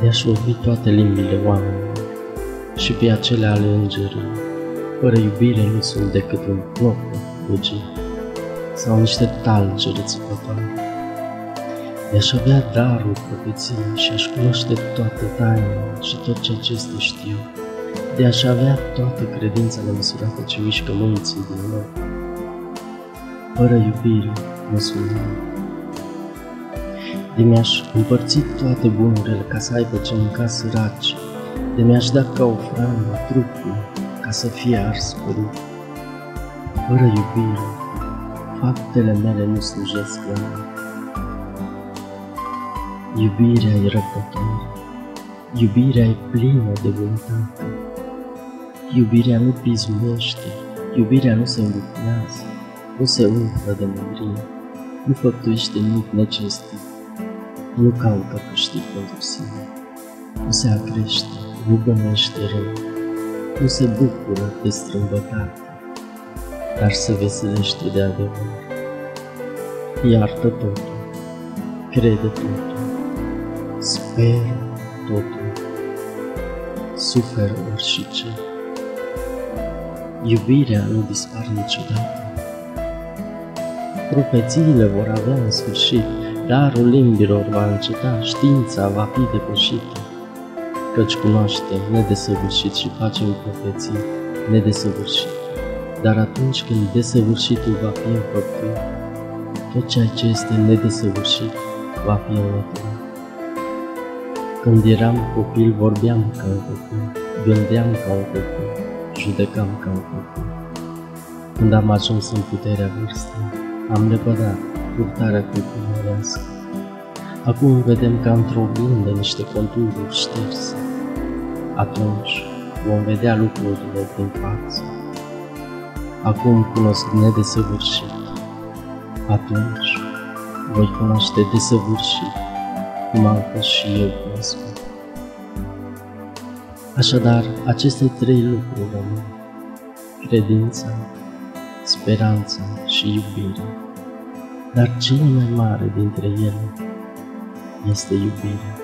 de-aș vorbi toate limbile oamenilor și pe acele ale îngerilor. Fără iubire nu sunt decât un plop fugit sau niște talge rețipătoare. De-aș avea darul profeției și aș cunoaște toate tainele și tot ceea ce este știu, de aș avea toată credința nemăsurată ce mișcă munții din nou. Fără iubire nu sunt nimic. De mi-aș împărți toate bunurile ca să aibă ce mânca săraci, de mi-aș da ca ofrandă trupul ca să fie ars părut. Fără iubire, faptele mele nu slujesc la mine. Iubirea e răbdătoare, iubirea e plină de bunătate. Iubirea nu pismuiește, iubirea nu se îngufnează, nu se umflă de mândrie, nu făptuiește nimic necestit, nu caută câștig pentru sine, nu se acrește, nu bănește rău, nu se bucură de strâmbătate, dar se veselește de adevăr. Iartă totul, crede totul, speră totul, suferă orice. Iubirea nu dispare niciodată. Profețiile vor avea un sfârșit, darul limbilor va înceta, știința va fi depășită, căci cunoaștem nedesăvârșit și facem profeții nedesăvârșit. Dar atunci când desăvârșitul va fi înfăptuit, tot ceea ce este nedesăvârșit va fi înlăturat. Când eram copil, vorbeam ca un copil, gândeam ca un copil, judecam ca un copil. Când am ajuns în puterea vârstei, am lepădat purtarea copilărească. Acum vedem ca într-o oglindă niște contururi șterse. Atunci vom vedea lucrurile din față. Acum cunosc nedesăvârșit. Atunci voi cunoaște desăvârșit cum am fost și eu cunoscut. Așadar, aceste trei lucruri rămân. Credința, speranța și iubirea. Dar cel mai mare dintre ele este iubirea.